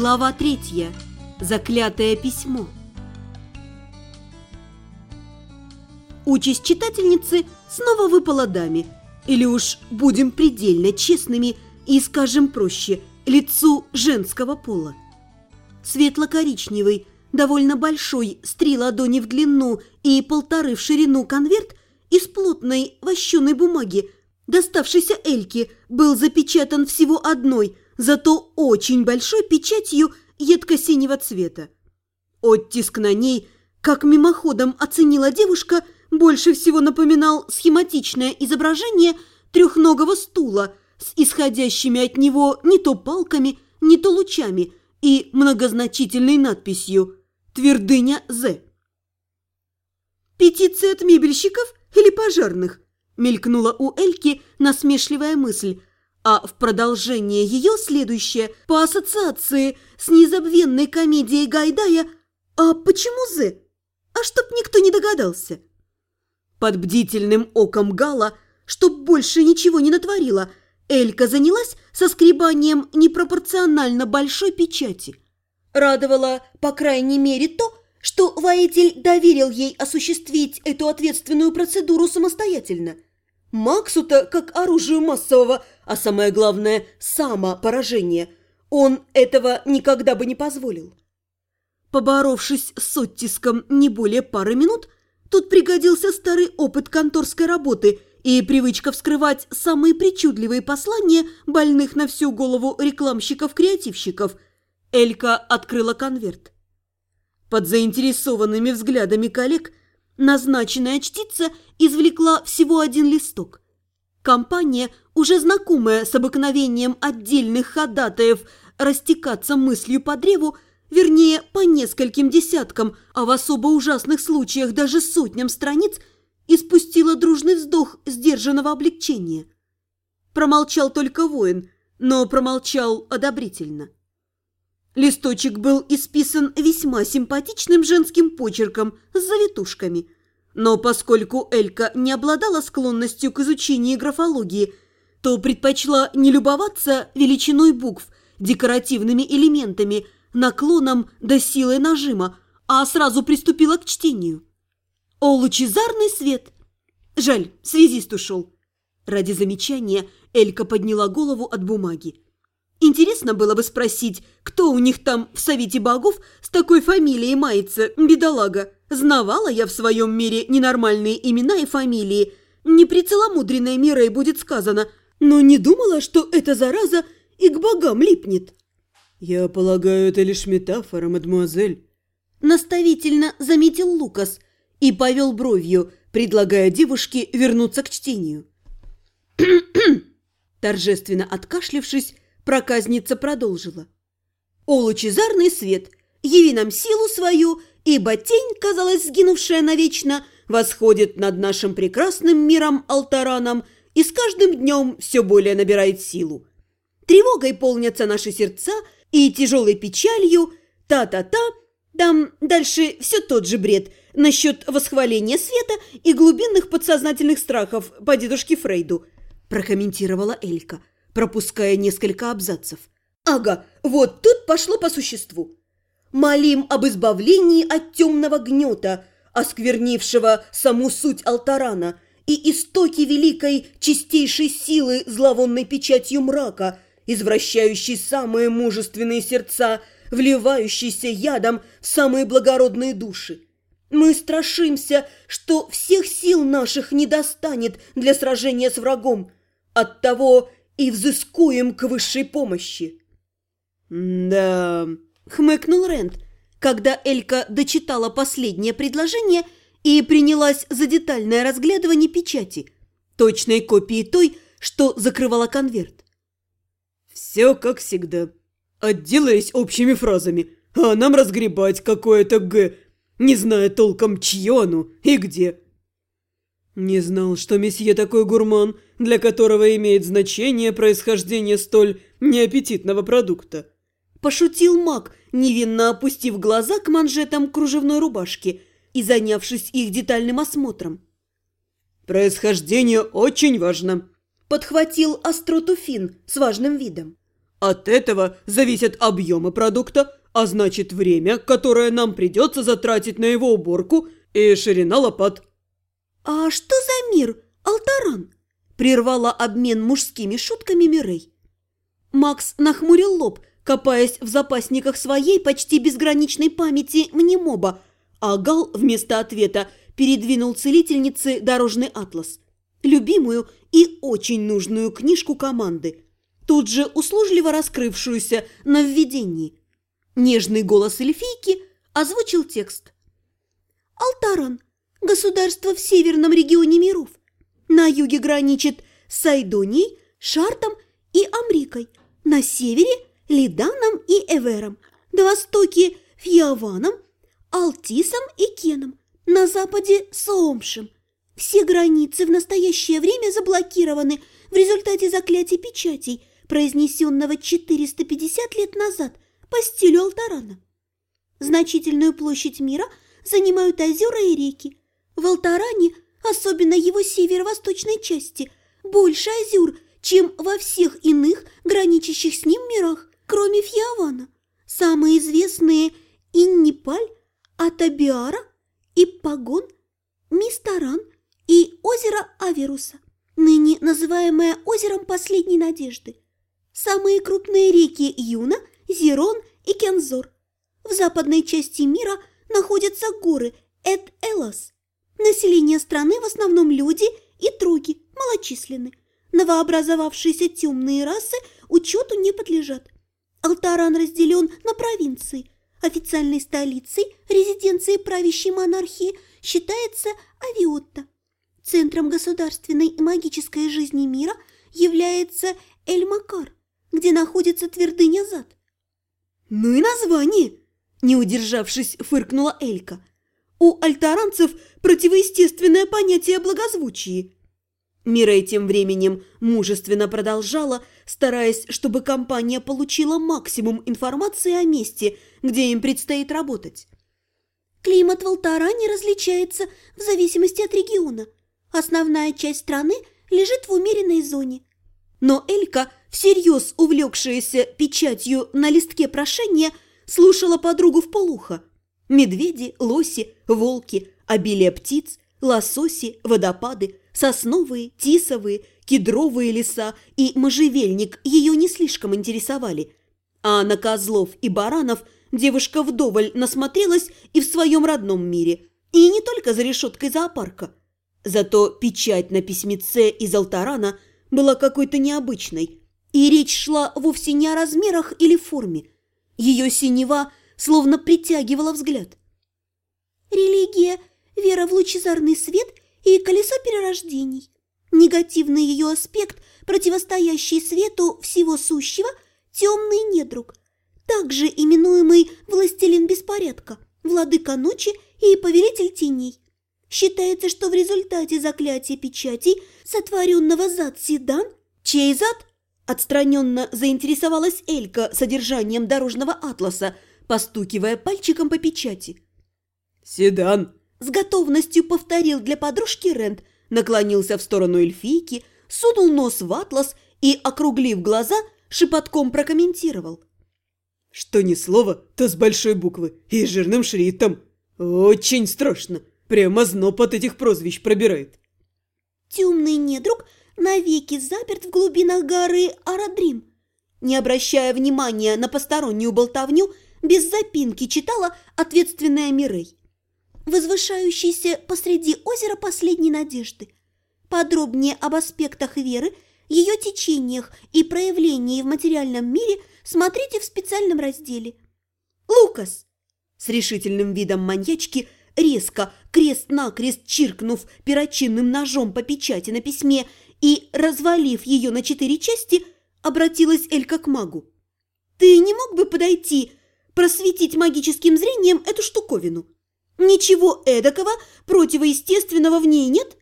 Глава третья. Заклятое письмо. Участь читательницы снова выпала даме. Или уж будем предельно честными и скажем проще, лицу женского пола. Светло-коричневый, довольно большой, с три ладони в длину и полторы в ширину конверт из плотной вощеной бумаги, доставшийся Эльке, был запечатан всего одной, зато очень большой печатью едко-синего цвета. Оттиск на ней, как мимоходом оценила девушка, больше всего напоминал схематичное изображение трехногого стула с исходящими от него не то палками, не то лучами и многозначительной надписью «Твердыня З». «Петиция от мебельщиков или пожарных?» мелькнула у Эльки насмешливая мысль, а в продолжение ее следующее по ассоциации с незабвенной комедией Гайдая «А почему З? А чтоб никто не догадался?» Под бдительным оком Гала, чтоб больше ничего не натворила, Элька занялась соскребанием непропорционально большой печати. Радовало, по крайней мере, то, что воитель доверил ей осуществить эту ответственную процедуру самостоятельно – Максу-то как оружию массового, а самое главное – самопоражение. Он этого никогда бы не позволил. Поборовшись с оттиском не более пары минут, тут пригодился старый опыт конторской работы и привычка вскрывать самые причудливые послания больных на всю голову рекламщиков-креативщиков. Элька открыла конверт. Под заинтересованными взглядами коллег – Назначенная чтица извлекла всего один листок. Компания, уже знакомая с обыкновением отдельных ходатаев растекаться мыслью по древу, вернее, по нескольким десяткам, а в особо ужасных случаях даже сотням страниц, испустила дружный вздох сдержанного облегчения. Промолчал только воин, но промолчал одобрительно. Листочек был исписан весьма симпатичным женским почерком с завитушками. Но поскольку Элька не обладала склонностью к изучению графологии, то предпочла не любоваться величиной букв, декоративными элементами, наклоном до силы нажима, а сразу приступила к чтению. «О, лучезарный свет!» Жаль, связист ушел. Ради замечания Элька подняла голову от бумаги. Интересно было бы спросить, кто у них там в Совете Богов с такой фамилией мается, бедолага. Знавала я в своем мире ненормальные имена и фамилии. Не при целомудренной мерой будет сказано, но не думала, что эта зараза и к богам липнет. «Я полагаю, это лишь метафора, мадемуазель», – наставительно заметил Лукас и повел бровью, предлагая девушке вернуться к чтению. Торжественно откашлившись, Проказница продолжила. «О, лучезарный свет, яви нам силу свою, ибо тень, казалось, сгинувшая навечно, восходит над нашим прекрасным миром Алтараном и с каждым днем все более набирает силу. Тревогой полнятся наши сердца и тяжелой печалью, та-та-та, там дальше все тот же бред насчет восхваления света и глубинных подсознательных страхов по дедушке Фрейду, прокомментировала Элька пропуская несколько абзацев. «Ага, вот тут пошло по существу. Молим об избавлении от темного гнета, осквернившего саму суть Алтарана и истоки великой чистейшей силы зловонной печатью мрака, извращающей самые мужественные сердца, вливающейся ядом в самые благородные души. Мы страшимся, что всех сил наших не достанет для сражения с врагом. Оттого и взыскуем к высшей помощи». «Да...» — хмыкнул Рент, когда Элька дочитала последнее предложение и принялась за детальное разглядывание печати, точной копии той, что закрывала конверт. «Все как всегда. Отделаясь общими фразами, а нам разгребать какое-то «г», не зная толком, чье оно и где». «Не знал, что месье такой гурман, для которого имеет значение происхождение столь неаппетитного продукта». Пошутил маг, невинно опустив глаза к манжетам кружевной рубашки и занявшись их детальным осмотром. «Происхождение очень важно», – подхватил остроту с важным видом. От этого зависят объемы продукта, а значит время, которое нам придется затратить на его уборку и ширина лопат. «А что за мир, Алтаран?» – прервала обмен мужскими шутками Мирей. Макс нахмурил лоб, копаясь в запасниках своей почти безграничной памяти мнемоба, а Гал вместо ответа передвинул целительнице дорожный атлас, любимую и очень нужную книжку команды – тут же услужливо раскрывшуюся на введении. Нежный голос эльфийки озвучил текст. «Алтаран – государство в северном регионе миров. На юге граничит с Сайдонией, Шартом и Амрикой, на севере – Лиданом и Эвером, на востоке – Фьяваном, Алтисом и Кеном, на западе – Соомшем. Все границы в настоящее время заблокированы в результате заклятий печатей – произнесенного 450 лет назад по стилю Алтарана. Значительную площадь мира занимают озера и реки. В Алтаране, особенно его северо-восточной части, больше озер, чем во всех иных граничащих с ним мирах, кроме Фьявана. Самые известные Иннипаль, Атабиара, Иппагон, Мистаран и озеро Аверуса, ныне называемое озером последней надежды. Самые крупные реки Юна, Зерон и Кензор. В западной части мира находятся горы Эд-Элас. Население страны в основном люди и труги, малочисленны. Новообразовавшиеся темные расы учету не подлежат. Алтаран разделен на провинции. Официальной столицей, резиденцией правящей монархии считается Авиотта. Центром государственной и магической жизни мира является Эль-Макар – где находится твердыня зад. «Ну и название!» – не удержавшись, фыркнула Элька. «У альтаранцев противоестественное понятие о благозвучии». Мирей тем временем мужественно продолжала, стараясь, чтобы компания получила максимум информации о месте, где им предстоит работать. Климат в Алтаране различается в зависимости от региона. Основная часть страны лежит в умеренной зоне. Но Элька всерьез увлекшаяся печатью на листке прошения, слушала подругу в полухо. Медведи, лоси, волки, обилие птиц, лососи, водопады, сосновые, тисовые, кедровые леса и можжевельник ее не слишком интересовали. А на козлов и баранов девушка вдоволь насмотрелась и в своем родном мире, и не только за решеткой зоопарка. Зато печать на письмеце из Алтарана была какой-то необычной – и речь шла вовсе не о размерах или форме. Ее синева словно притягивала взгляд. Религия – вера в лучезарный свет и колесо перерождений. Негативный ее аспект, противостоящий свету всего сущего – темный недруг, также именуемый властелин беспорядка, владыка ночи и повелитель теней. Считается, что в результате заклятия печатей, сотворенного зад Седан, чей зад Отстраненно заинтересовалась Элька содержанием дорожного атласа, постукивая пальчиком по печати. «Седан!» С готовностью повторил для подружки Рент, наклонился в сторону эльфийки, сунул нос в атлас и, округлив глаза, шепотком прокомментировал. «Что ни слова, то с большой буквы и жирным шрифтом. Очень страшно. Прямо зноб от этих прозвищ пробирает». Темный недруг – навеки заперт в глубинах горы Арадрим. Не обращая внимания на постороннюю болтовню, без запинки читала ответственная Мирей. Возвышающийся посреди озера последней надежды. Подробнее об аспектах веры, ее течениях и проявлении в материальном мире смотрите в специальном разделе. «Лукас!» С решительным видом маньячки резко, крест-накрест чиркнув перочинным ножом по печати на письме и, развалив ее на четыре части, обратилась Элька к магу. «Ты не мог бы подойти, просветить магическим зрением эту штуковину? Ничего эдакого, противоестественного в ней нет?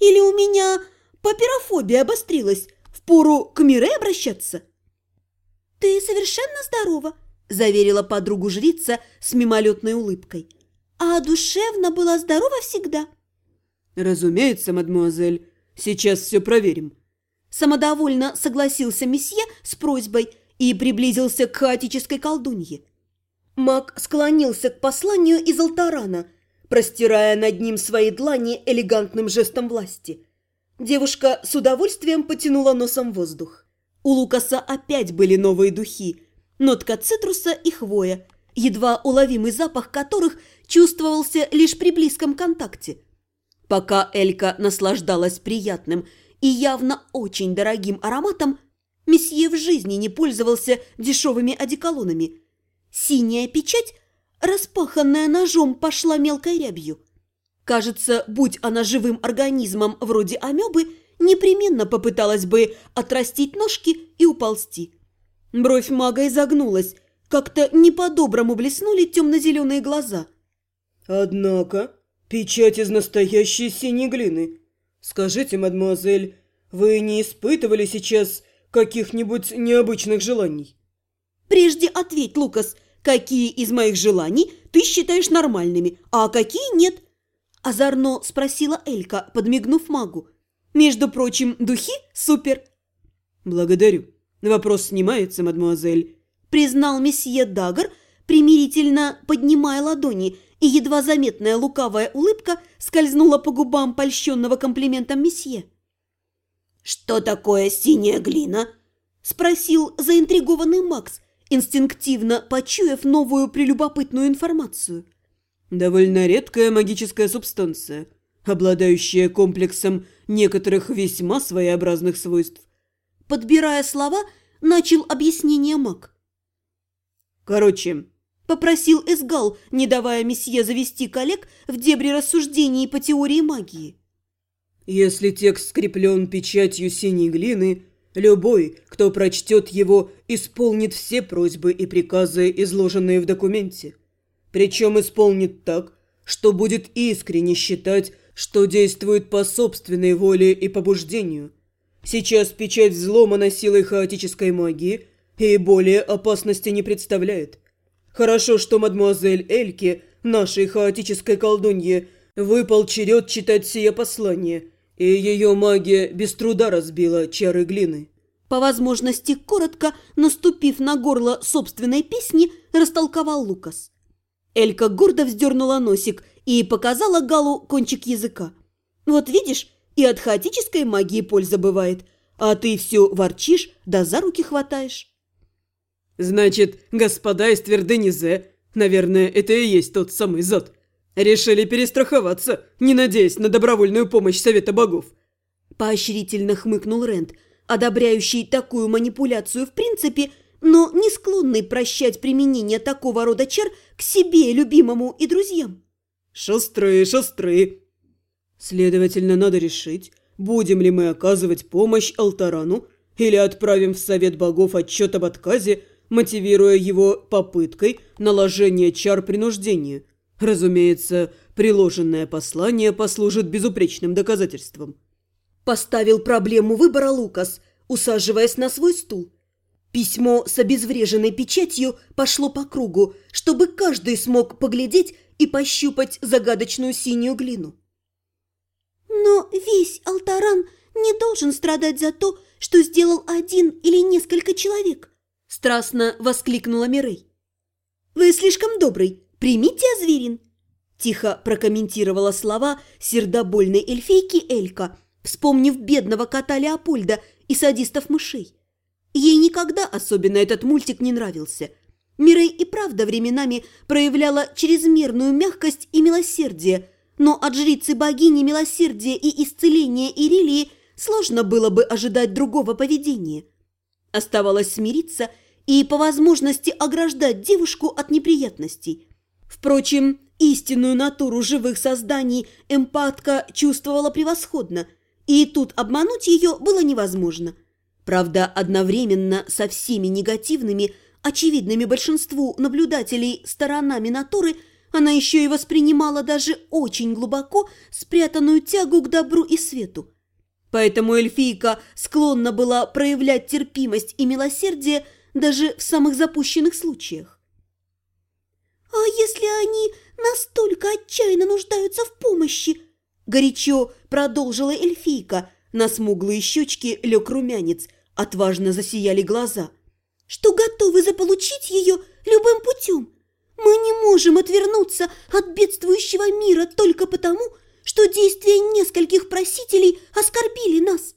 Или у меня папирофобия обострилась, впору к Мире обращаться?» «Ты совершенно здорова», – заверила подругу жрица с мимолетной улыбкой. «А душевно была здорова всегда». «Разумеется, мадемуазель». Сейчас все проверим». Самодовольно согласился месье с просьбой и приблизился к хаотической колдунье. Маг склонился к посланию из Алтарана, простирая над ним свои длани элегантным жестом власти. Девушка с удовольствием потянула носом воздух. У Лукаса опять были новые духи, нотка цитруса и хвоя, едва уловимый запах которых чувствовался лишь при близком контакте. Пока Элька наслаждалась приятным и явно очень дорогим ароматом, месье в жизни не пользовался дешевыми одеколонами. Синяя печать, распаханная ножом, пошла мелкой рябью. Кажется, будь она живым организмом вроде амебы, непременно попыталась бы отрастить ножки и уползти. Бровь мага изогнулась, как-то не по-доброму блеснули темно-зеленые глаза. «Однако, печать из настоящей синей глины. Скажите, мадемуазель, вы не испытывали сейчас каких-нибудь необычных желаний?» «Прежде ответь, Лукас, какие из моих желаний ты считаешь нормальными, а какие нет?» Озорно спросила Элька, подмигнув магу. «Между прочим, духи супер!» «Благодарю. Вопрос снимается, мадемуазель», признал месье Дагар, примирительно поднимая ладони, и едва заметная лукавая улыбка скользнула по губам польщенного комплиментом месье. «Что такое синяя глина?» – спросил заинтригованный Макс, инстинктивно почуяв новую прелюбопытную информацию. «Довольно редкая магическая субстанция, обладающая комплексом некоторых весьма своеобразных свойств». Подбирая слова, начал объяснение маг. «Короче, – попросил Эсгал, не давая месье завести коллег в дебри рассуждений по теории магии. «Если текст скреплен печатью синей глины, любой, кто прочтет его, исполнит все просьбы и приказы, изложенные в документе. Причем исполнит так, что будет искренне считать, что действует по собственной воле и побуждению. Сейчас печать взломана силой хаотической магии и более опасности не представляет». Хорошо, что мадмуазель Эльки, нашей хаотической колдунье, выпал черед читать сие послание, и ее магия без труда разбила чары глины. По возможности, коротко, наступив на горло собственной песни, растолковал Лукас. Элька гордо вздернула носик и показала Галу кончик языка. «Вот видишь, и от хаотической магии польза бывает, а ты все ворчишь да за руки хватаешь». «Значит, господа из Тверденизе, наверное, это и есть тот самый зад, решили перестраховаться, не надеясь на добровольную помощь Совета Богов». Поощрительно хмыкнул Рент, одобряющий такую манипуляцию в принципе, но не склонный прощать применение такого рода чар к себе, любимому и друзьям. «Шустрые, шустрые!» «Следовательно, надо решить, будем ли мы оказывать помощь Алтарану или отправим в Совет Богов отчет об отказе мотивируя его попыткой наложения чар принуждения. Разумеется, приложенное послание послужит безупречным доказательством. Поставил проблему выбора Лукас, усаживаясь на свой стул. Письмо с обезвреженной печатью пошло по кругу, чтобы каждый смог поглядеть и пощупать загадочную синюю глину. Но весь Алтаран не должен страдать за то, что сделал один или несколько человек. Страстно воскликнула Мирей. «Вы слишком добрый. Примите Азверин!» Тихо прокомментировала слова сердобольной эльфийки Элька, вспомнив бедного кота Леопольда и садистов-мышей. Ей никогда особенно этот мультик не нравился. Мирей и правда временами проявляла чрезмерную мягкость и милосердие, но от жрицы богини милосердия и исцеления Ирилии сложно было бы ожидать другого поведения. Оставалось смириться и по возможности ограждать девушку от неприятностей. Впрочем, истинную натуру живых созданий эмпатка чувствовала превосходно, и тут обмануть ее было невозможно. Правда, одновременно со всеми негативными, очевидными большинству наблюдателей сторонами натуры она еще и воспринимала даже очень глубоко спрятанную тягу к добру и свету. Поэтому эльфийка склонна была проявлять терпимость и милосердие даже в самых запущенных случаях. «А если они настолько отчаянно нуждаются в помощи?» Горячо продолжила эльфийка. На смуглые щечки лег румянец, отважно засияли глаза. что готовы заполучить ее любым путем. Мы не можем отвернуться от бедствующего мира только потому, что действия нескольких просителей оскорбили нас.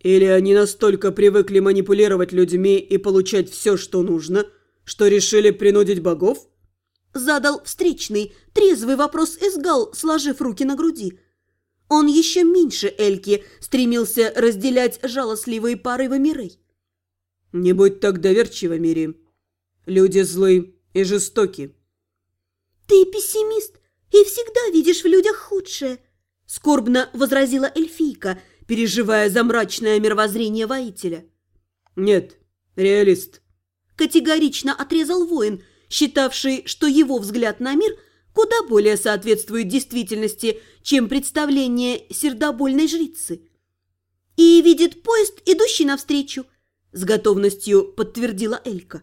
Или они настолько привыкли манипулировать людьми и получать все, что нужно, что решили принудить богов? Задал встречный, трезвый вопрос Эсгал, сложив руки на груди. Он еще меньше Эльки стремился разделять жалостливые порывы Мирей. «Не будь так доверчива, Мири. Люди злы и жестоки». «Ты пессимист и всегда видишь в людях худшее», – скорбно возразила эльфийка, переживая за мрачное мировоззрение воителя. «Нет, реалист», – категорично отрезал воин, считавший, что его взгляд на мир куда более соответствует действительности, чем представление сердобольной жрицы. И видит поезд, идущий навстречу –– с готовностью подтвердила Элька.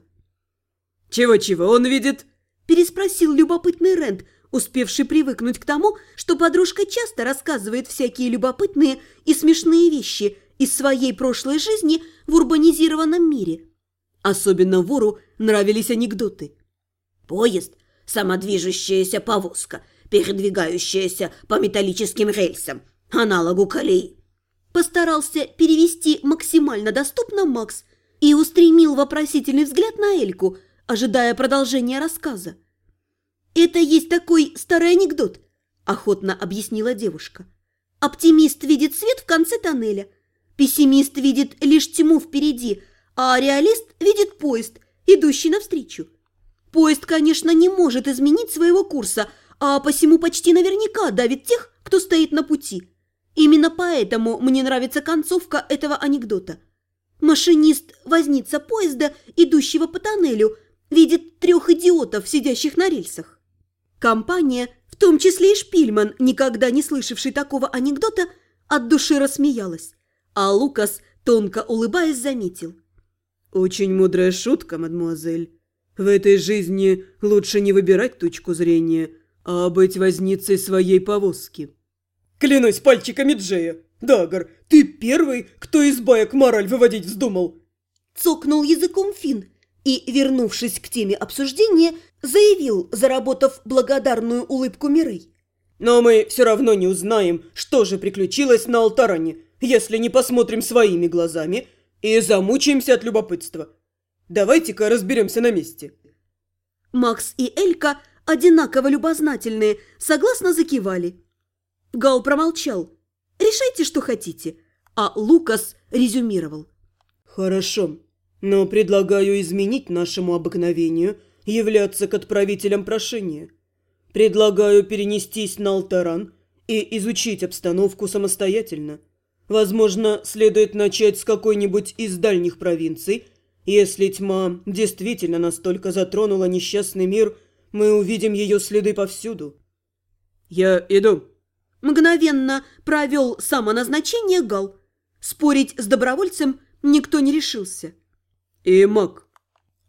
«Чего-чего он видит?» – переспросил любопытный Рент, успевший привыкнуть к тому, что подружка часто рассказывает всякие любопытные и смешные вещи из своей прошлой жизни в урбанизированном мире. Особенно вору нравились анекдоты. «Поезд – самодвижущаяся повозка, передвигающаяся по металлическим рельсам, аналогу колеи. Постарался перевести максимально доступно Макс и устремил вопросительный взгляд на Эльку, ожидая продолжения рассказа. «Это есть такой старый анекдот», – охотно объяснила девушка. «Оптимист видит свет в конце тоннеля, пессимист видит лишь тьму впереди, а реалист видит поезд, идущий навстречу. Поезд, конечно, не может изменить своего курса, а посему почти наверняка давит тех, кто стоит на пути». Именно поэтому мне нравится концовка этого анекдота. Машинист возница поезда, идущего по тоннелю, видит трех идиотов, сидящих на рельсах. Компания, в том числе и Шпильман, никогда не слышавший такого анекдота, от души рассмеялась, а Лукас, тонко улыбаясь, заметил. «Очень мудрая шутка, мадемуазель. В этой жизни лучше не выбирать точку зрения, а быть возницей своей повозки». Клянусь пальчиками Джея. Дагар, ты первый, кто из баек мораль выводить вздумал. Цокнул языком Фин и, вернувшись к теме обсуждения, заявил, заработав благодарную улыбку Мирей. Но мы все равно не узнаем, что же приключилось на Алтаране, если не посмотрим своими глазами и замучаемся от любопытства. Давайте-ка разберемся на месте. Макс и Элька, одинаково любознательные, согласно закивали – Гал промолчал. «Решайте, что хотите». А Лукас резюмировал. «Хорошо, но предлагаю изменить нашему обыкновению являться к отправителям прошения. Предлагаю перенестись на Алтаран и изучить обстановку самостоятельно. Возможно, следует начать с какой-нибудь из дальних провинций. Если тьма действительно настолько затронула несчастный мир, мы увидим ее следы повсюду». «Я иду», Мгновенно провел самоназначение Гал. Спорить с добровольцем никто не решился. «И маг».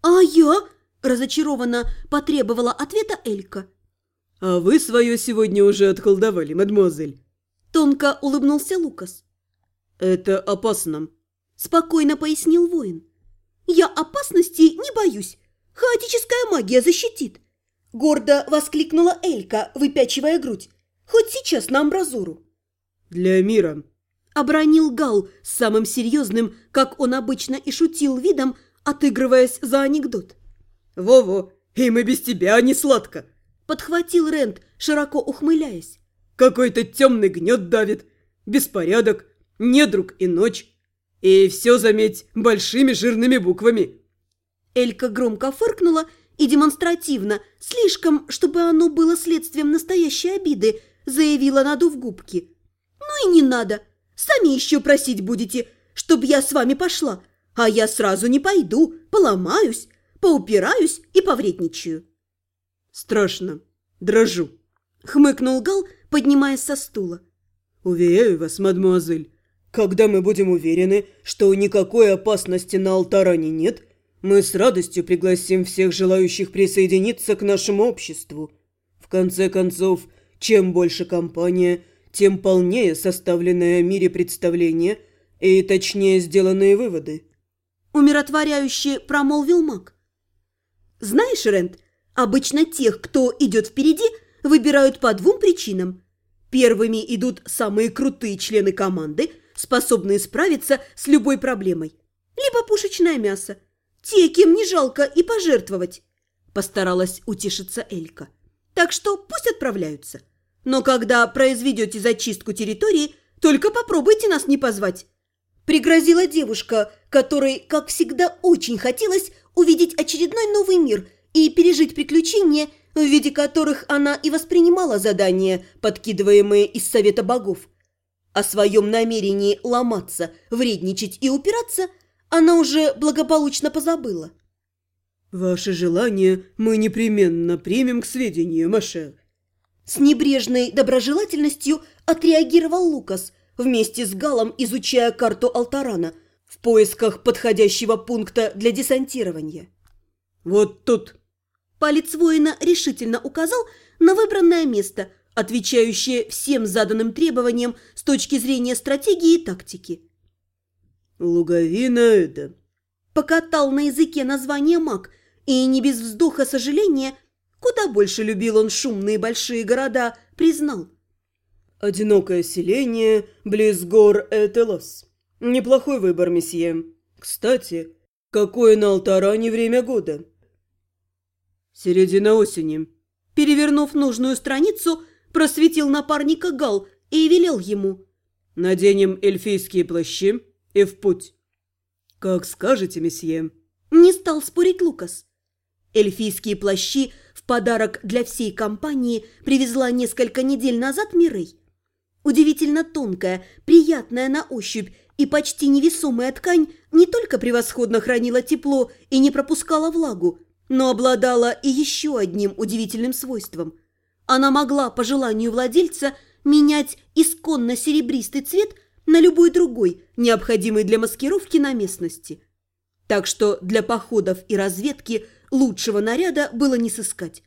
«А я?» – разочарованно потребовала ответа Элька. «А вы свое сегодня уже отколдовали, мадемуазель». Тонко улыбнулся Лукас. «Это опасно», – спокойно пояснил воин. «Я опасностей не боюсь. Хаотическая магия защитит!» Гордо воскликнула Элька, выпячивая грудь. Хоть сейчас на амбразуру. Для мира. Обронил Гал с самым серьезным, как он обычно и шутил видом, отыгрываясь за анекдот. «Во-во, им и без тебя не сладко!» Подхватил Рент, широко ухмыляясь. «Какой-то темный гнет давит, беспорядок, недруг и ночь. И все, заметь, большими жирными буквами». Элька громко фыркнула и демонстративно, слишком, чтобы оно было следствием настоящей обиды, заявила, надув губки. «Ну и не надо. Сами еще просить будете, чтоб я с вами пошла. А я сразу не пойду, поломаюсь, поупираюсь и повредничаю». «Страшно. Дрожу», — хмыкнул Гал, поднимаясь со стула. «Уверяю вас, мадемуазель, когда мы будем уверены, что никакой опасности на алтаране нет, мы с радостью пригласим всех желающих присоединиться к нашему обществу. В конце концов, чем больше компания, тем полнее составленное о мире представление и точнее сделанные выводы. – умиротворяюще промолвил маг. «Знаешь, Рент, обычно тех, кто идет впереди, выбирают по двум причинам. Первыми идут самые крутые члены команды, способные справиться с любой проблемой. Либо пушечное мясо. Те, кем не жалко и пожертвовать», – постаралась утешиться Элька. «Так что пусть отправляются. Но когда произведете зачистку территории, только попробуйте нас не позвать. Пригрозила девушка, которой, как всегда, очень хотелось увидеть очередной новый мир и пережить приключения, в виде которых она и воспринимала задания, подкидываемые из Совета Богов. О своем намерении ломаться, вредничать и упираться она уже благополучно позабыла. «Ваше желание мы непременно примем к сведению, Маше». С небрежной доброжелательностью отреагировал Лукас – вместе с Галом изучая карту Алтарана в поисках подходящего пункта для десантирования. «Вот тут!» Палец воина решительно указал на выбранное место, отвечающее всем заданным требованиям с точки зрения стратегии и тактики. «Луговина это...» Покатал на языке название маг, и не без вздоха сожаления, куда больше любил он шумные большие города, признал – «Одинокое селение, близ гор Этелос. Неплохой выбор, месье. Кстати, какое на Алтаране время года?» «Середина осени». Перевернув нужную страницу, просветил напарника Гал и велел ему. «Наденем эльфийские плащи и в путь». «Как скажете, месье». Не стал спорить Лукас. Эльфийские плащи в подарок для всей компании привезла несколько недель назад Мирей. Удивительно тонкая, приятная на ощупь и почти невесомая ткань не только превосходно хранила тепло и не пропускала влагу, но обладала и еще одним удивительным свойством. Она могла, по желанию владельца, менять исконно серебристый цвет на любой другой, необходимый для маскировки на местности. Так что для походов и разведки лучшего наряда было не сыскать.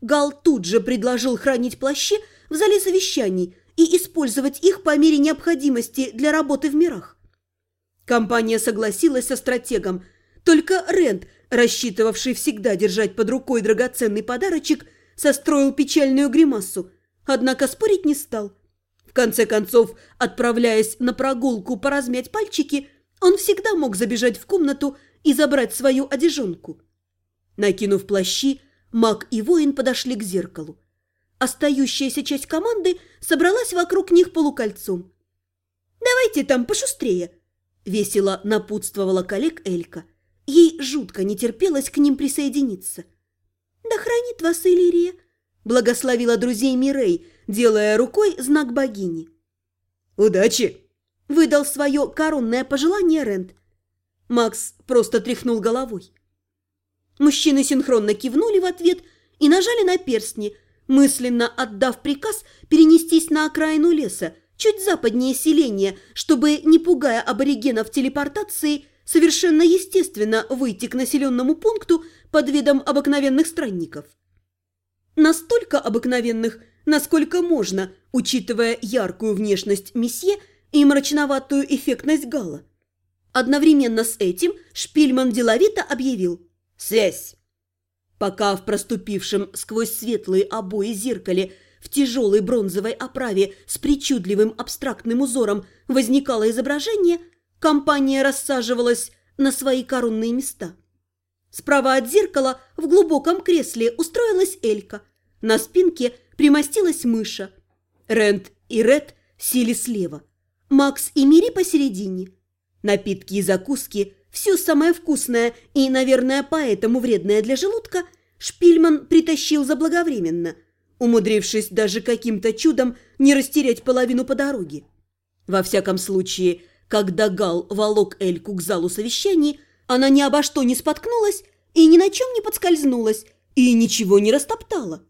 Гал тут же предложил хранить плащи в зале совещаний – и использовать их по мере необходимости для работы в мирах. Компания согласилась со стратегом, только Рент, рассчитывавший всегда держать под рукой драгоценный подарочек, состроил печальную гримасу, однако спорить не стал. В конце концов, отправляясь на прогулку поразмять пальчики, он всегда мог забежать в комнату и забрать свою одежонку. Накинув плащи, маг и воин подошли к зеркалу. Остающаяся часть команды собралась вокруг них полукольцом. «Давайте там пошустрее!» – весело напутствовала коллег Элька. Ей жутко не терпелось к ним присоединиться. «Да хранит вас Иллирия!» – благословила друзей Мирей, делая рукой знак богини. «Удачи!» – выдал свое коронное пожелание Рент. Макс просто тряхнул головой. Мужчины синхронно кивнули в ответ и нажали на перстни – мысленно отдав приказ перенестись на окраину леса, чуть западнее селения, чтобы, не пугая аборигенов телепортацией, совершенно естественно выйти к населенному пункту под видом обыкновенных странников. Настолько обыкновенных, насколько можно, учитывая яркую внешность месье и мрачноватую эффектность Гала. Одновременно с этим Шпильман деловито объявил «Связь!» Пока в проступившем сквозь светлые обои зеркале в тяжелой бронзовой оправе с причудливым абстрактным узором возникало изображение, компания рассаживалась на свои коронные места. Справа от зеркала в глубоком кресле устроилась Элька. На спинке примостилась мыша. Рент и Ред сели слева. Макс и Мири посередине. Напитки и закуски все самое вкусное и, наверное, поэтому вредное для желудка Шпильман притащил заблаговременно, умудрившись даже каким-то чудом не растерять половину по дороге. Во всяком случае, когда Гал волок Эльку к залу совещаний, она ни обо что не споткнулась и ни на чем не подскользнулась, и ничего не растоптала.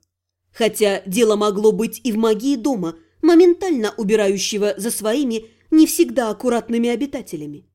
Хотя дело могло быть и в магии дома, моментально убирающего за своими не всегда аккуратными обитателями.